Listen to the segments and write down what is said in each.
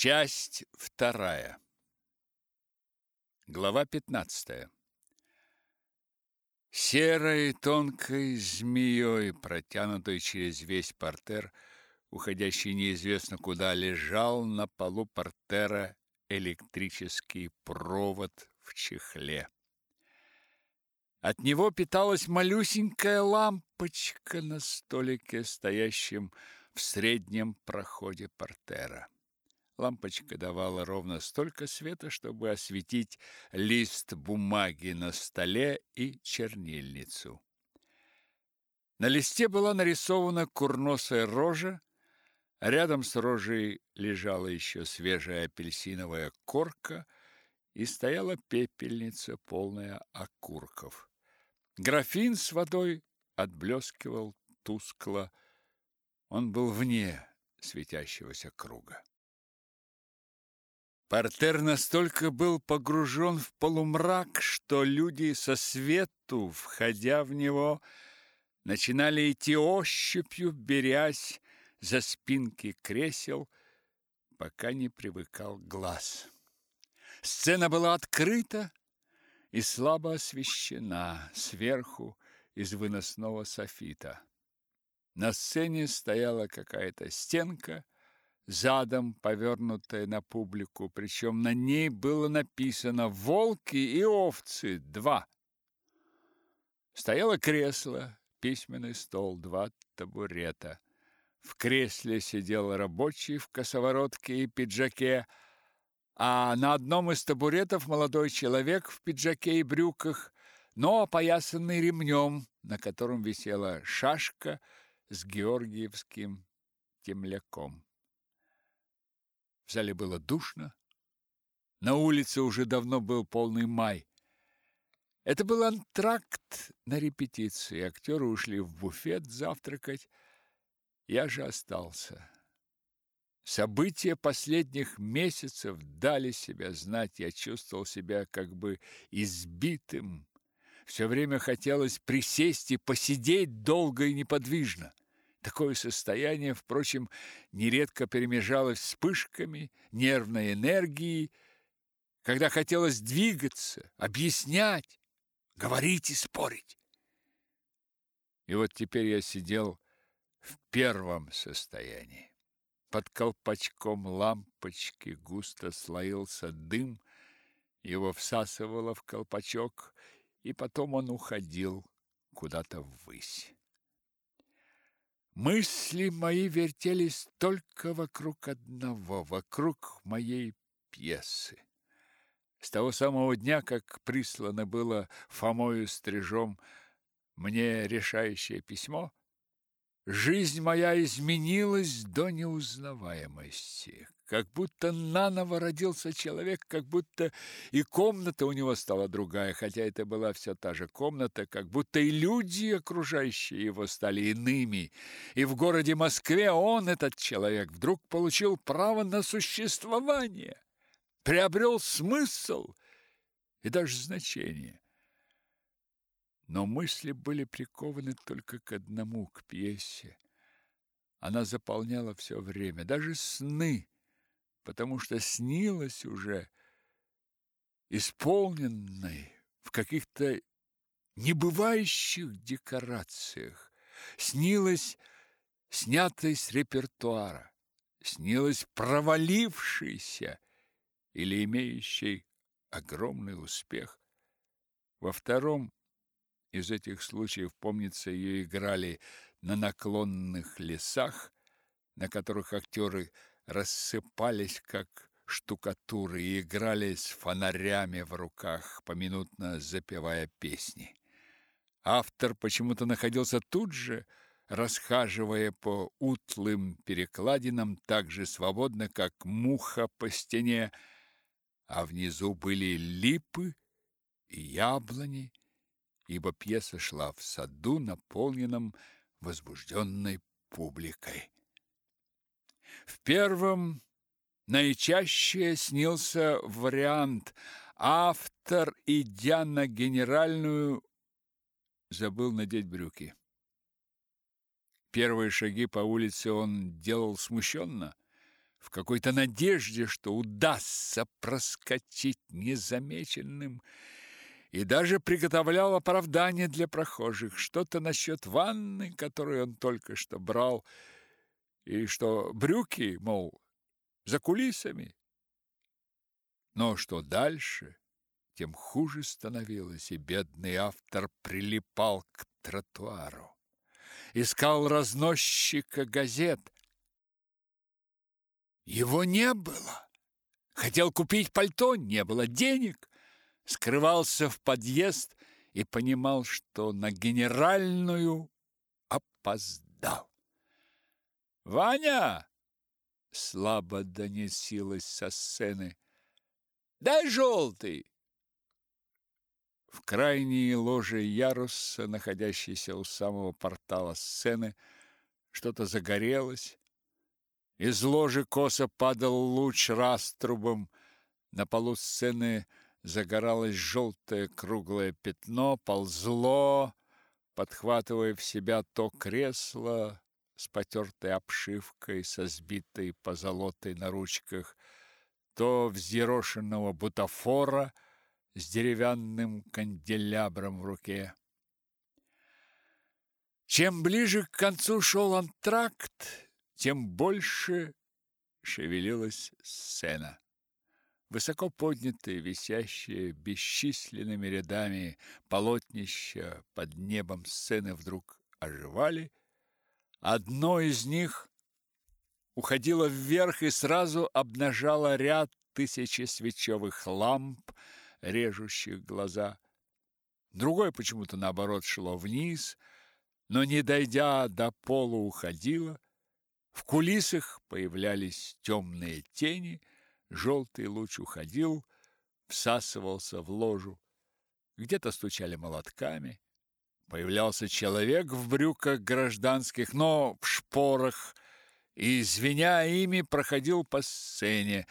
Часть вторая. Глава пятнадцатая. Серой тонкой змеей, протянутой через весь портер, уходящий неизвестно куда, лежал на полу портера электрический провод в чехле. От него питалась малюсенькая лампочка на столике, стоящем в среднем проходе портера. Лампочка давала ровно столько света, чтобы осветить лист бумаги на столе и чернильницу. На листе была нарисована курносая рожа, рядом с рожей лежала еще свежая апельсиновая корка и стояла пепельница, полная окурков. Графин с водой отблескивал тускло. Он был вне светящегося круга. Портер настолько был погружен в полумрак, что люди со свету, входя в него, начинали идти ощупью, берясь за спинки кресел, пока не привыкал глаз. Сцена была открыта и слабо освещена сверху из выносного софита. На сцене стояла какая-то стенка, задом повернутая на публику, причем на ней было написано «Волки и овцы два». Стояло кресло, письменный стол, два табурета. В кресле сидел рабочий в косоворотке и пиджаке, а на одном из табуретов молодой человек в пиджаке и брюках, но опоясанный ремнем, на котором висела шашка с георгиевским темляком. В зале было душно. На улице уже давно был полный май. Это был антракт на репетиции. Актеры ушли в буфет завтракать. Я же остался. События последних месяцев дали себя знать. Я чувствовал себя как бы избитым. Все время хотелось присесть и посидеть долго и неподвижно. Такое состояние, впрочем, нередко перемежалось вспышками нервной энергии, когда хотелось двигаться, объяснять, говорить и спорить. И вот теперь я сидел в первом состоянии. Под колпачком лампочки густо слоился дым, его всасывало в колпачок, и потом он уходил куда-то ввысь. Мысли мои вертелись только вокруг одного, вокруг моей пьесы. С того самого дня, как прислано было Фомою Стрижом мне решающее письмо, жизнь моя изменилась до неузнаваемости как будто наново родился человек, как будто и комната у него стала другая, хотя это была вся та же комната, как будто и люди, окружающие его, стали иными. И в городе Москве он, этот человек, вдруг получил право на существование, приобрел смысл и даже значение. Но мысли были прикованы только к одному, к пьесе. Она заполняла все время, даже сны потому что снилось уже исполненной в каких-то небывающих декорациях, снилось снятой с репертуара, снилось провалившейся или имеющей огромный успех. Во втором из этих случаев, помнится, ее играли на наклонных лесах, на которых актеры рассыпались, как штукатуры, и играли с фонарями в руках, поминутно запевая песни. Автор почему-то находился тут же, расхаживая по утлым перекладинам так же свободно, как муха по стене, а внизу были липы и яблони, ибо пьеса шла в саду, наполненном возбужденной публикой. В первом наичаще снился вариант автор, идя на генеральную, забыл надеть брюки. Первые шаги по улице он делал смущенно, в какой-то надежде, что удастся проскочить незамеченным, и даже приготовлял оправдание для прохожих, что-то насчет ванны, которую он только что брал, и что брюки, мол, за кулисами. Но что дальше, тем хуже становилось, и бедный автор прилипал к тротуару. Искал разносчика газет. Его не было. Хотел купить пальто, не было денег. Скрывался в подъезд и понимал, что на генеральную опоздал. «Ваня!» слабо донесилось со сцены. Дай желтый. В крайней ложе яруса, находящейся у самого портала сцены, что-то загорелось. Из ложи косо падал луч раструбом. На полу сцены загоралось желтое круглое пятно, ползло, подхватывая в себя то кресло, с потертой обшивкой, со сбитой позолотой на ручках, то взъерошенного бутафора с деревянным канделябром в руке. Чем ближе к концу шел антракт, тем больше шевелилась сцена. Высоко поднятые, висящие бесчисленными рядами полотнища под небом сцены вдруг оживали Одно из них уходило вверх и сразу обнажало ряд тысячи свечевых ламп, режущих глаза. Другое почему-то наоборот шло вниз, но не дойдя до пола уходило. В кулисах появлялись темные тени, желтый луч уходил, всасывался в ложу. Где-то стучали молотками, Появлялся человек в брюках гражданских, но в шпорах, и, звеня ими, проходил по сцене.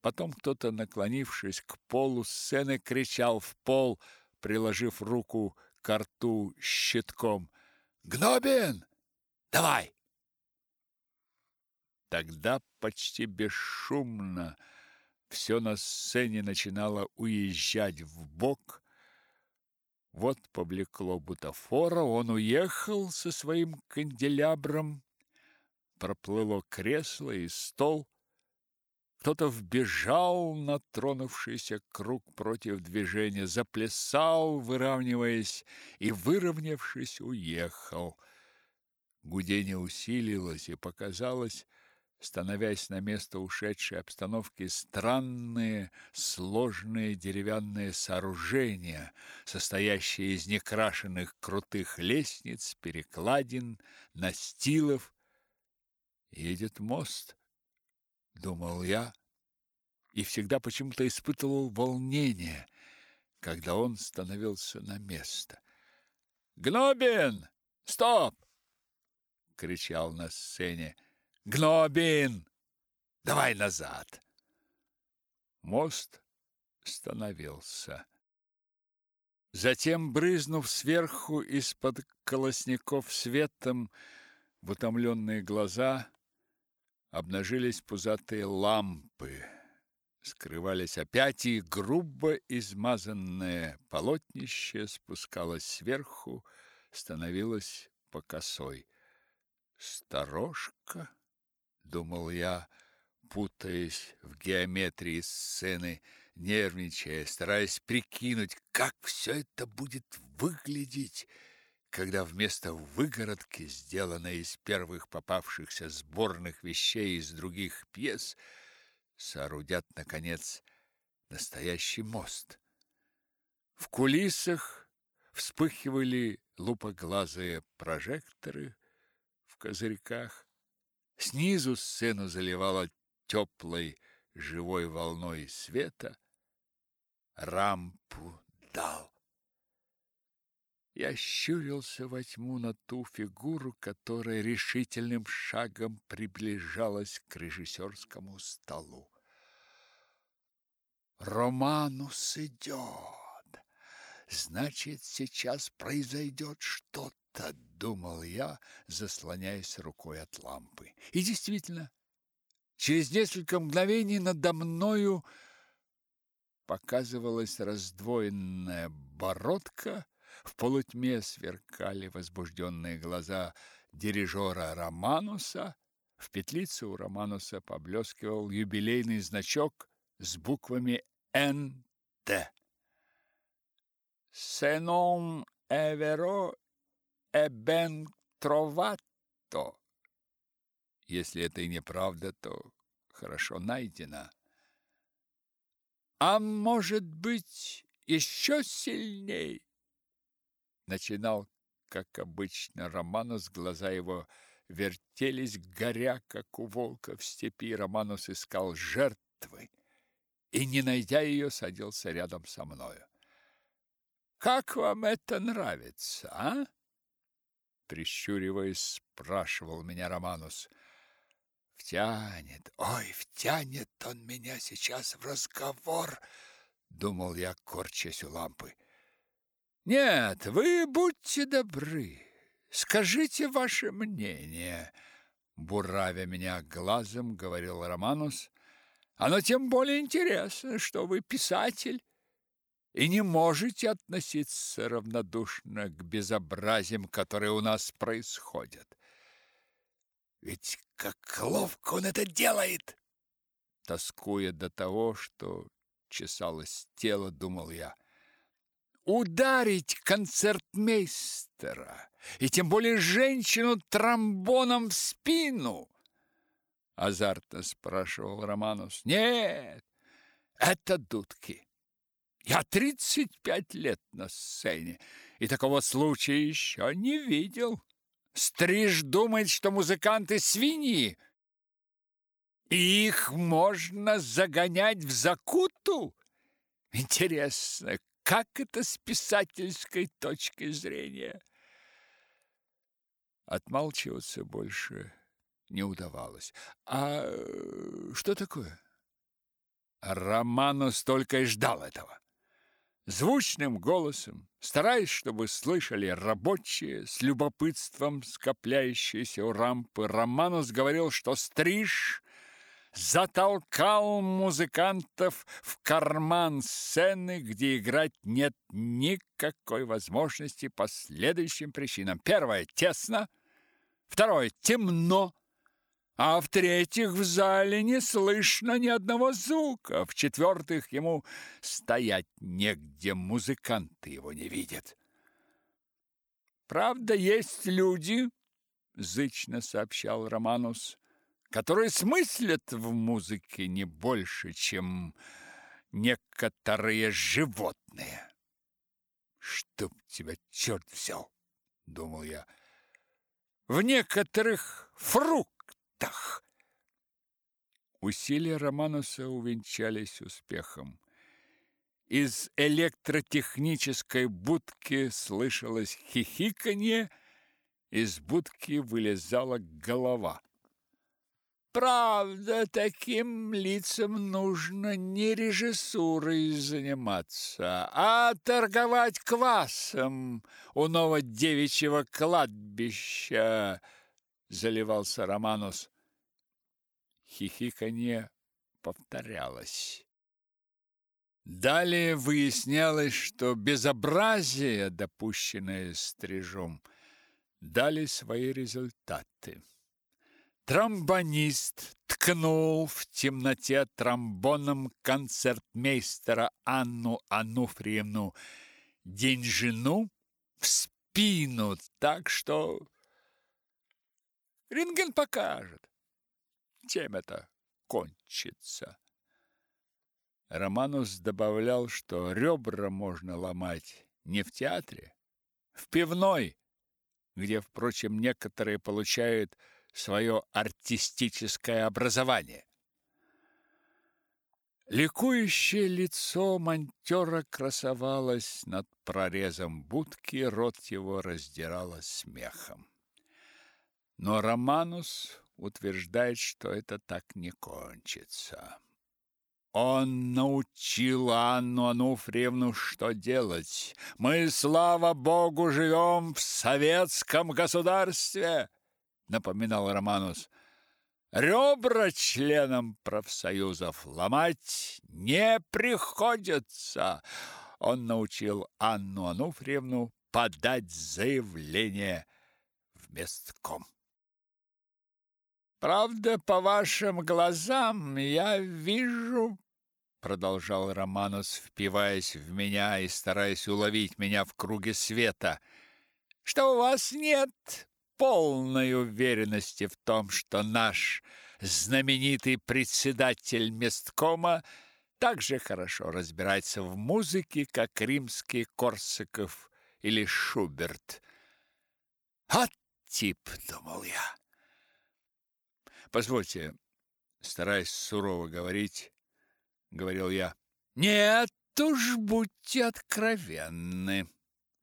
Потом кто-то, наклонившись к полу сцены, кричал в пол, приложив руку к рту щитком. «Гнобин! Давай!» Тогда почти бесшумно все на сцене начинало уезжать в бок, вот поблекло бутафора, он уехал со своим канделябром, проплыло кресло и стол. Кто-то вбежал на тронувшийся круг против движения, заплясал, выравниваясь, и, выровнявшись, уехал. Гудение усилилось, и показалось, становясь на место ушедшей обстановки странные сложные деревянные сооружения, состоящие из некрашенных крутых лестниц, перекладин, настилов. Едет мост, думал я, и всегда почему-то испытывал волнение, когда он становился на место. Гнобин, стоп! кричал на сцене. Гнобин! Давай назад!» Мост становился. Затем, брызнув сверху из-под колосников светом в утомленные глаза, обнажились пузатые лампы. Скрывались опять, и грубо измазанное полотнище спускалось сверху, становилось по косой. Сторожка? Думал я, путаясь в геометрии сцены, нервничая, стараясь прикинуть, как все это будет выглядеть, когда вместо выгородки, сделанной из первых попавшихся сборных вещей из других пьес, соорудят, наконец, настоящий мост. В кулисах вспыхивали лупоглазые прожекторы в козырьках, Снизу сцену заливало теплой живой волной света. Рампу дал. Я щурился во тьму на ту фигуру, которая решительным шагом приближалась к режиссерскому столу. Романус идет. Значит, сейчас произойдет что-то это думал я, заслоняясь рукой от лампы. И действительно, Через несколько мгновений надо мною показывалась раздвоенная бородка, в полутьме сверкали возбужденные глаза дирижера Романуса, в петлице у Романуса поблескивал юбилейный значок с буквами «НТ». «Se non è ben trovato». Если это и неправда, то хорошо найдено. А может быть, еще сильней? Начинал, как обычно, Романус, глаза его вертелись, горя, как у волка в степи. Романус искал жертвы и, не найдя ее, садился рядом со мною. «Как вам это нравится, а?» Прищуриваясь, спрашивал меня Романус. Втянет, ой, втянет он меня сейчас в разговор, думал я, корчась у лампы. Нет, вы будьте добры, скажите ваше мнение, буравя меня глазом, говорил Романус. Оно тем более интересно, что вы писатель и не можете относиться равнодушно к безобразиям, которые у нас происходят. Ведь как ловко он это делает! Тоскуя до того, что чесалось тело, думал я. Ударить концертмейстера, и тем более женщину тромбоном в спину. Азартно спрашивал Романус. Нет, это дудки. Я тридцать пять лет на сцене, и такого случая еще не видел. Стриж думает, что музыканты свиньи, их можно загонять в закуту. Интересно, как это с писательской точки зрения? Отмалчиваться больше не удавалось. А что такое? Романус только и ждал этого звучным голосом, стараясь, чтобы слышали рабочие, с любопытством скопляющиеся у рампы, Романус говорил, что стриж затолкал музыкантов в карман сцены, где играть нет никакой возможности по следующим причинам. Первое – тесно. Второе – темно. А в-третьих, в зале не слышно ни одного звука. В-четвертых, ему стоять негде, музыканты его не видят. Правда, есть люди, зычно сообщал Романус, которые смыслят в музыке не больше, чем некоторые животные. Чтоб тебя черт взял, думал я. В некоторых фрукт Тах! Усилия Романуса увенчались успехом. Из электротехнической будки слышалось хихиканье, из будки вылезала голова. Правда, таким лицам нужно не режиссурой заниматься, а торговать квасом у нового девичьего кладбища, заливался Романус. Хихиканье повторялось. Далее выяснялось, что безобразие, допущенное стрижом, дали свои результаты. Тромбонист ткнул в темноте тромбоном концертмейстера Анну Ануфриевну Деньжину в спину так, что Рентген покажет, чем это кончится. Романус добавлял, что ребра можно ломать не в театре, в пивной, где, впрочем, некоторые получают свое артистическое образование. Ликующее лицо монтера красовалось над прорезом будки, рот его раздирало смехом. Но Романус утверждает, что это так не кончится. Он научил Анну Ануфриевну, что делать. Мы, слава богу, живем в советском государстве, напоминал Романус. Ребра членам профсоюзов ломать не приходится. Он научил Анну Ануфриевну подать заявление в местком. Правда, по вашим глазам я вижу, продолжал Романус, впиваясь в меня и стараясь уловить меня в круге света, что у вас нет полной уверенности в том, что наш знаменитый председатель месткома так же хорошо разбирается в музыке, как римский Корсаков или Шуберт. «Вот тип!» — думал я. Позвольте, стараясь сурово говорить, говорил я. Нет уж, будьте откровенны,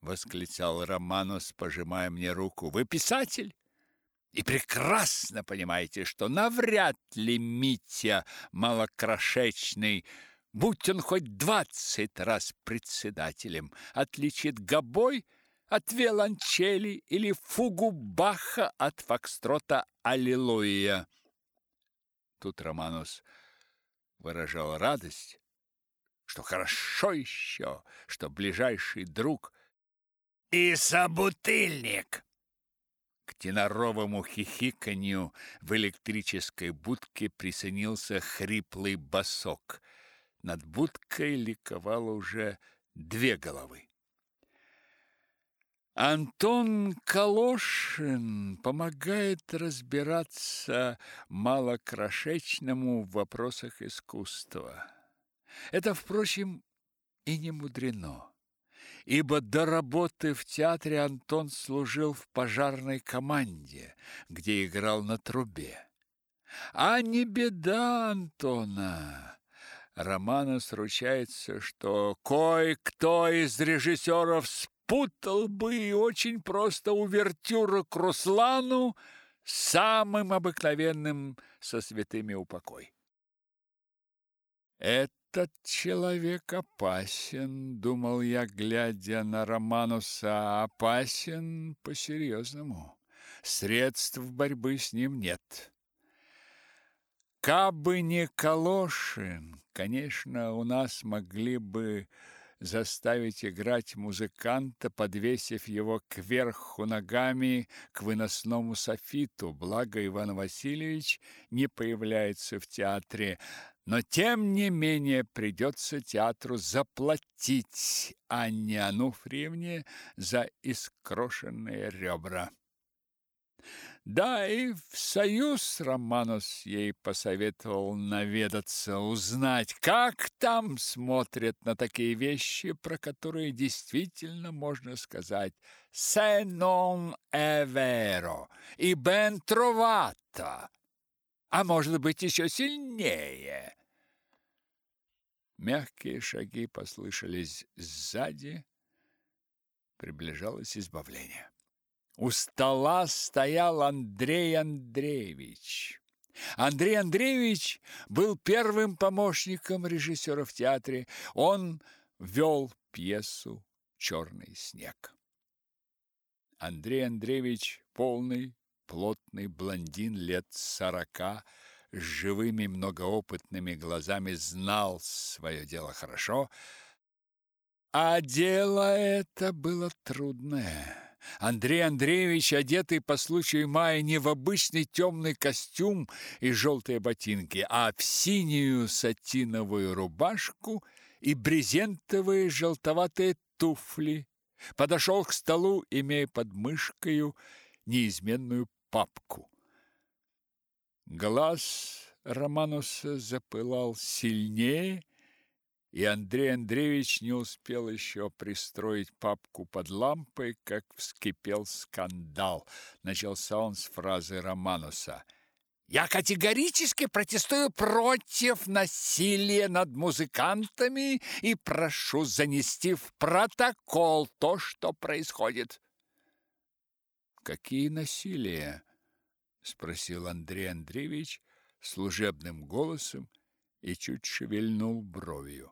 восклицал Романус, пожимая мне руку. Вы писатель? И прекрасно понимаете, что навряд ли Митя малокрошечный, будь он хоть двадцать раз председателем, отличит гобой от виолончели или фугу Баха от фокстрота «Аллилуйя». Тут Романус выражал радость, что хорошо еще, что ближайший друг и собутыльник. К теноровому хихиканью в электрической будке присоединился хриплый басок. Над будкой ликовало уже две головы. Антон Калошин помогает разбираться малокрошечному в вопросах искусства. Это, впрочем, и не мудрено, ибо до работы в театре Антон служил в пожарной команде, где играл на трубе. А не беда Антона. Романос ручается, что кое-кто из режиссеров спутал бы и очень просто увертюру к Руслану самым обыкновенным со святыми упокой. Этот человек опасен, думал я, глядя на Романуса, опасен по-серьезному. Средств борьбы с ним нет. Кабы не Калошин, конечно, у нас могли бы заставить играть музыканта, подвесив его кверху ногами к выносному софиту. Благо Иван Васильевич не появляется в театре, но тем не менее придется театру заплатить Анне Ануфриевне за искрошенные ребра. Да, и в союз Романос ей посоветовал наведаться, узнать, как там смотрят на такие вещи, про которые действительно можно сказать «se non è vero» и «ben trovato», а может быть еще сильнее. Мягкие шаги послышались сзади, приближалось избавление. У стола стоял Андрей Андреевич. Андрей Андреевич был первым помощником режиссера в театре. Он вел пьесу «Черный снег». Андрей Андреевич полный, плотный блондин лет сорока, с живыми многоопытными глазами знал свое дело хорошо, а дело это было трудное. Андрей Андреевич, одетый по случаю мая не в обычный темный костюм и желтые ботинки, а в синюю сатиновую рубашку и брезентовые желтоватые туфли, подошел к столу, имея под мышкою неизменную папку. Глаз Романуса запылал сильнее, и Андрей Андреевич не успел еще пристроить папку под лампой, как вскипел скандал. Начался он с фразы Романуса. «Я категорически протестую против насилия над музыкантами и прошу занести в протокол то, что происходит». «Какие насилия?» – спросил Андрей Андреевич служебным голосом и чуть шевельнул бровью.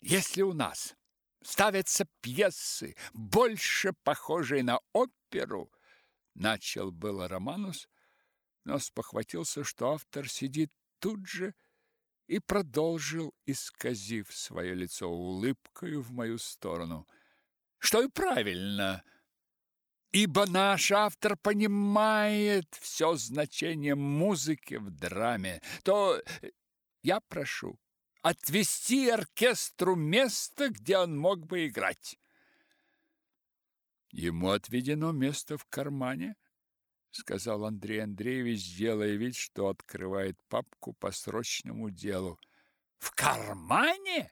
Если у нас ставятся пьесы, больше похожие на оперу, начал было Романус, но спохватился, что автор сидит тут же, и продолжил, исказив свое лицо улыбкою в мою сторону. Что и правильно, ибо наш автор понимает все значение музыки в драме, то я прошу отвести оркестру место, где он мог бы играть. Ему отведено место в кармане, сказал Андрей Андреевич, делая вид, что открывает папку по срочному делу. В кармане?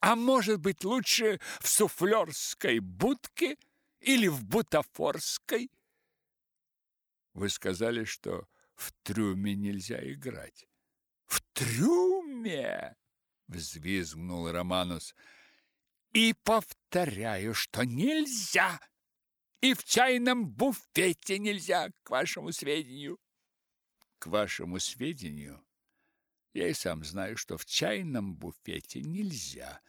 А может быть, лучше в суфлерской будке или в бутафорской? Вы сказали, что в трюме нельзя играть. В трюме, взвизгнул Романус. И повторяю, что нельзя. И в чайном буфете нельзя, к вашему сведению. К вашему сведению, я и сам знаю, что в чайном буфете нельзя,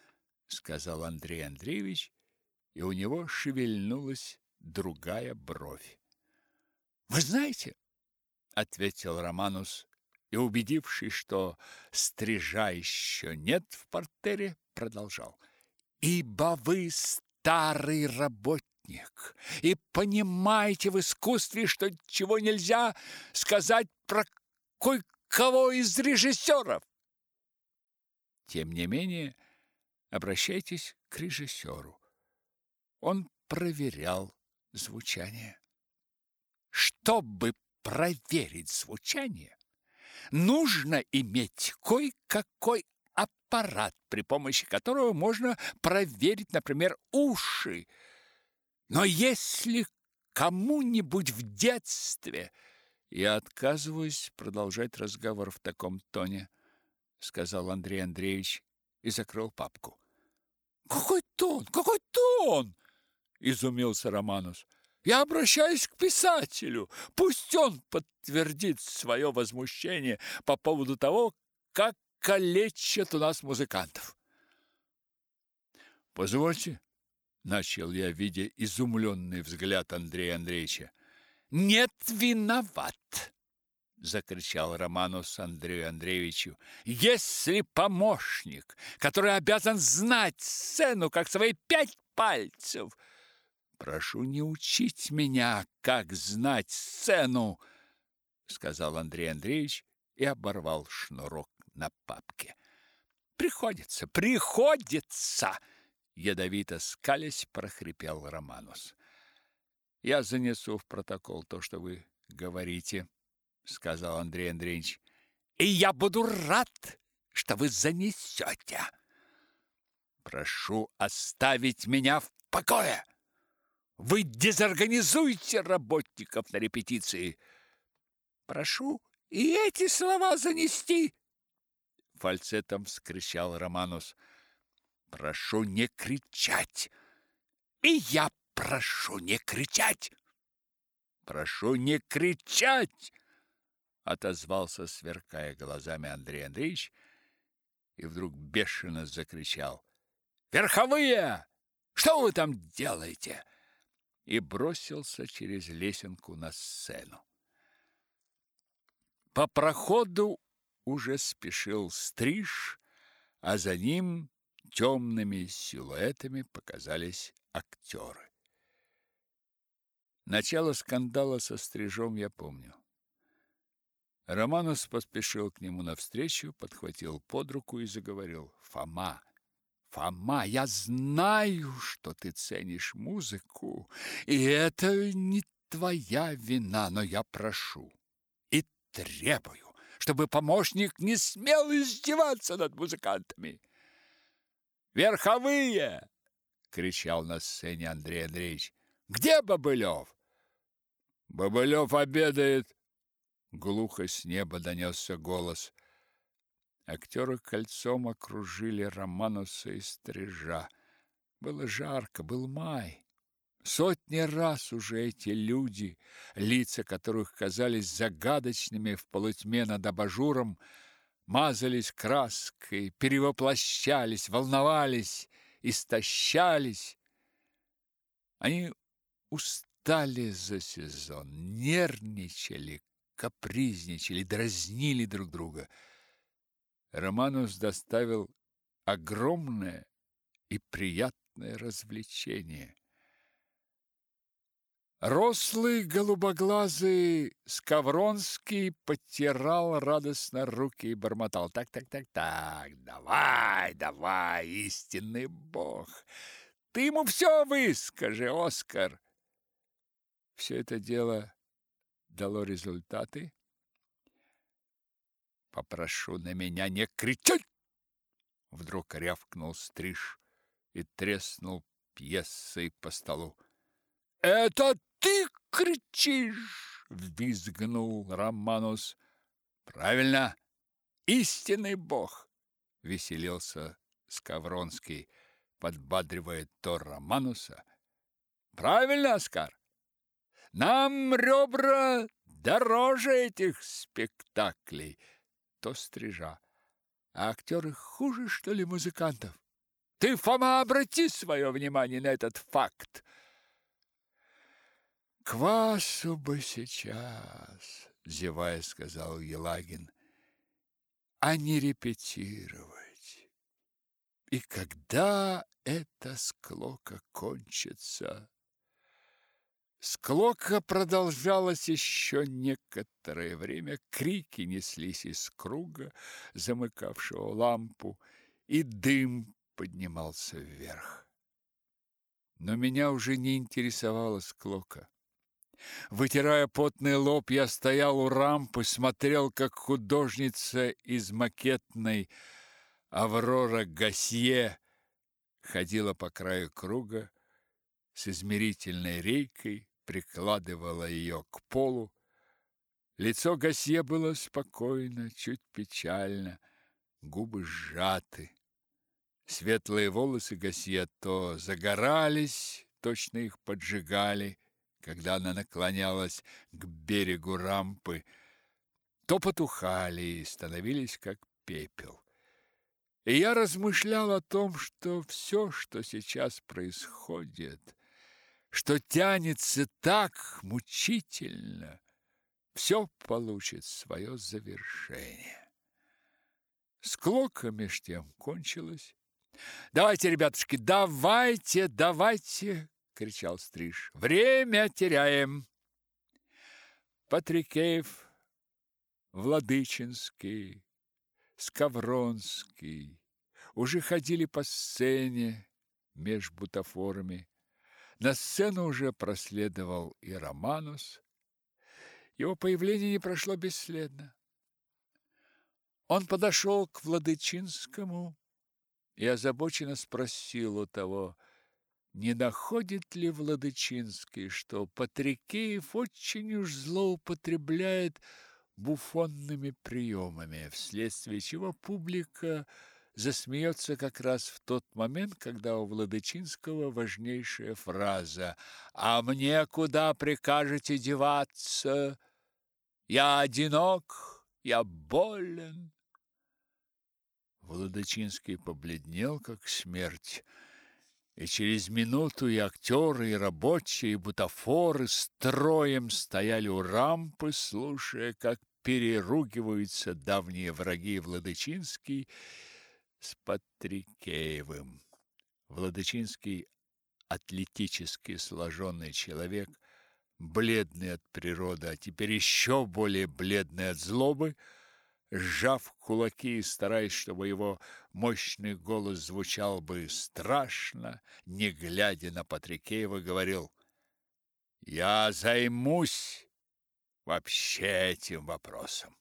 сказал Андрей Андреевич, и у него шевельнулась другая бровь. Вы знаете, ответил Романус, и убедившись, что стрижа еще нет в портере, продолжал: "Ибо вы старый работник и понимаете в искусстве, что чего нельзя сказать про кое-кого из режиссеров. Тем не менее, обращайтесь к режиссеру. Он проверял звучание. Чтобы проверить звучание, нужно иметь кое-какой аппарат, при помощи которого можно проверить, например, уши, но если кому-нибудь в детстве я отказываюсь продолжать разговор в таком тоне, сказал Андрей Андреевич и закрыл папку. Какой тон? Какой тон? изумился Романус. Я обращаюсь к писателю. Пусть он подтвердит свое возмущение по поводу того, как калечат у нас музыкантов. Позвольте, начал я, видя изумленный взгляд Андрея Андреевича. Нет, виноват, закричал Романус Андрею Андреевичу. Если помощник, который обязан знать сцену как свои пять пальцев, прошу не учить меня, как знать сцену, сказал Андрей Андреевич и оборвал шнурок на папке. Приходится, приходится ядовито скалясь, прохрипел Романус. Я занесу в протокол то, что вы говорите, сказал Андрей Андреевич. И я буду рад, что вы занесете. Прошу оставить меня в покое. Вы дезорганизуете работников на репетиции. Прошу и эти слова занести. Фальцетом вскричал Романус. Прошу не кричать. И я прошу не кричать. Прошу не кричать, отозвался, сверкая глазами Андрей Андреевич, и вдруг бешено закричал: "Верховые! Что вы там делаете?" И бросился через лесенку на сцену. По проходу уже спешил стриж, а за ним темными силуэтами показались актеры. Начало скандала со стрижом я помню. Романус поспешил к нему навстречу, подхватил под руку и заговорил. «Фома, Фома, я знаю, что ты ценишь музыку, и это не твоя вина, но я прошу и требую, чтобы помощник не смел издеваться над музыкантами. Верховые!» — кричал на сцене Андрей Андреевич. «Где Бобылев?» «Бобылев обедает!» Глухо с неба донесся голос. Актеры кольцом окружили Романуса и Стрижа. Было жарко, был май. Сотни раз уже эти люди, лица которых казались загадочными в полутьме над абажуром, мазались краской, перевоплощались, волновались, истощались. Они устали за сезон, нервничали, капризничали, дразнили друг друга. Романус доставил огромное и приятное развлечение. Рослый голубоглазый Скавронский потирал радостно руки и бормотал. Так, так, так, так, давай, давай, истинный бог. Ты ему все выскажи, Оскар. Все это дело дало результаты. Попрошу на меня не кричать! Вдруг рявкнул стриж и треснул пьесой по столу. Это ты кричишь!» — взвизгнул Романус. «Правильно! Истинный бог!» — веселился Скавронский, подбадривая то Романуса. «Правильно, Оскар! Нам ребра дороже этих спектаклей!» То стрижа. А актеры хуже, что ли, музыкантов? Ты, Фома, обрати свое внимание на этот факт. Квасу бы сейчас, зевая, сказал Елагин, а не репетировать. И когда эта склока кончится? Склока продолжалась еще некоторое время, крики неслись из круга, замыкавшего лампу, и дым поднимался вверх. Но меня уже не интересовала склока. Вытирая потный лоб, я стоял у рампы, смотрел, как художница из макетной Аврора Гасье ходила по краю круга с измерительной рейкой, прикладывала ее к полу. Лицо Гасье было спокойно, чуть печально, губы сжаты. Светлые волосы Гасье то загорались, точно их поджигали, когда она наклонялась к берегу рампы, то потухали и становились как пепел. И я размышлял о том, что все, что сейчас происходит, что тянется так мучительно, все получит свое завершение. Склока меж тем кончилась. Давайте, ребятушки, давайте, давайте, кричал Стриж. Время теряем. Патрикеев, Владычинский, Скавронский уже ходили по сцене меж бутафорами. На сцену уже проследовал и Романус. Его появление не прошло бесследно. Он подошел к Владычинскому и озабоченно спросил у того, не находит ли Владычинский, что Патрикеев очень уж злоупотребляет буфонными приемами, вследствие чего публика засмеется как раз в тот момент, когда у Владычинского важнейшая фраза «А мне куда прикажете деваться? Я одинок, я болен». Владычинский побледнел, как смерть, и через минуту и актеры, и рабочие, и бутафоры строем стояли у рампы, слушая, как переругиваются давние враги Владычинский с Патрикеевым. Владычинский атлетически сложенный человек, бледный от природы, а теперь еще более бледный от злобы, сжав кулаки и стараясь, чтобы его мощный голос звучал бы страшно, не глядя на Патрикеева, говорил: "Я займусь вообще этим вопросом.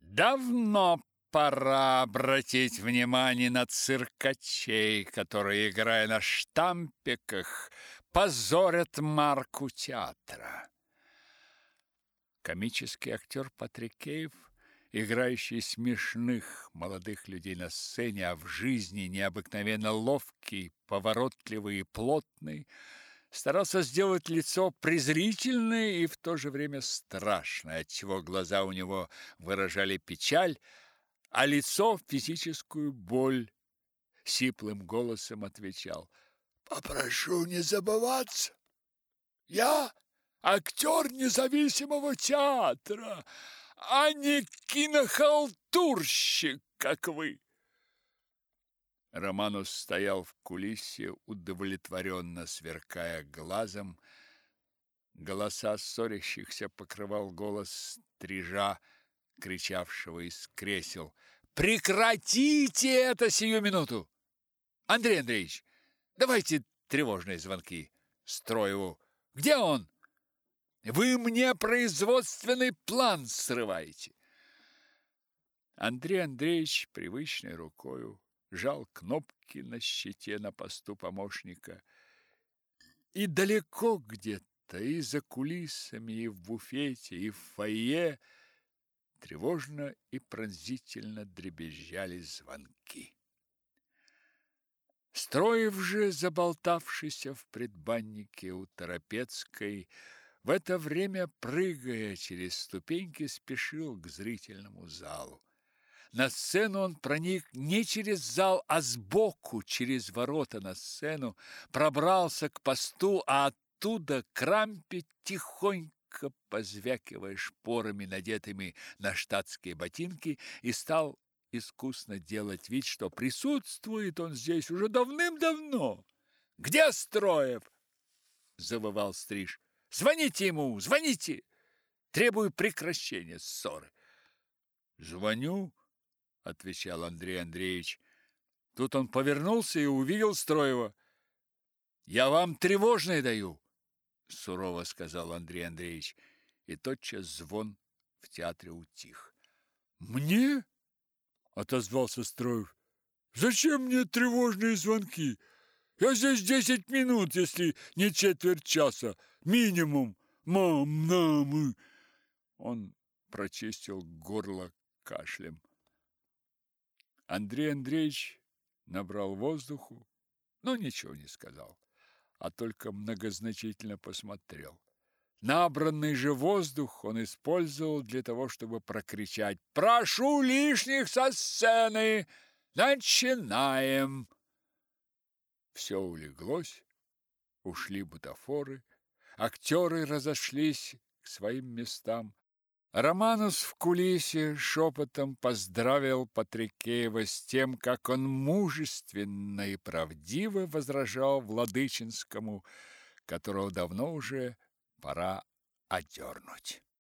Давно пора обратить внимание на циркачей, которые, играя на штампиках, позорят марку театра". Комический актер Патрикеев играющий смешных молодых людей на сцене, а в жизни необыкновенно ловкий, поворотливый и плотный, старался сделать лицо презрительное и в то же время страшное, отчего глаза у него выражали печаль, а лицо физическую боль. Сиплым голосом отвечал: "Попрошу не забываться. Я актер независимого театра, а не кинохалтурщик, как вы. Романус стоял в кулисе, удовлетворенно сверкая глазом. Голоса ссорящихся покрывал голос стрижа, кричавшего из кресел. «Прекратите это сию минуту! Андрей Андреевич, давайте тревожные звонки Строеву. Где он? Вы мне производственный план срываете!» Андрей Андреевич привычной рукою жал кнопки на щите на посту помощника. И далеко где-то, и за кулисами, и в буфете, и в фойе тревожно и пронзительно дребезжали звонки. Строев же, заболтавшийся в предбаннике у Торопецкой, в это время, прыгая через ступеньки, спешил к зрительному залу. На сцену он проник не через зал, а сбоку, через ворота на сцену, пробрался к посту, а оттуда к рампе тихонько позвякивая шпорами, надетыми на штатские ботинки, и стал искусно делать вид, что присутствует он здесь уже давным-давно. «Где Строев?» – завывал Стриж. «Звоните ему, звоните! Требую прекращения ссоры». «Звоню», отвечал Андрей Андреевич. Тут он повернулся и увидел Строева. Я вам тревожное даю, сурово сказал Андрей Андреевич, и тотчас звон в театре утих. Мне? отозвался Строев. Зачем мне тревожные звонки? Я здесь десять минут, если не четверть часа, минимум. Мам, мамы. Он прочистил горло кашлем. Андрей Андреевич набрал воздуху, но ничего не сказал, а только многозначительно посмотрел. Набранный же воздух он использовал для того, чтобы прокричать «Прошу лишних со сцены! Начинаем!» Все улеглось, ушли бутафоры, актеры разошлись к своим местам, Романус в кулисе шепотом поздравил Патрикеева с тем, как он мужественно и правдиво возражал Владычинскому, которого давно уже пора одернуть.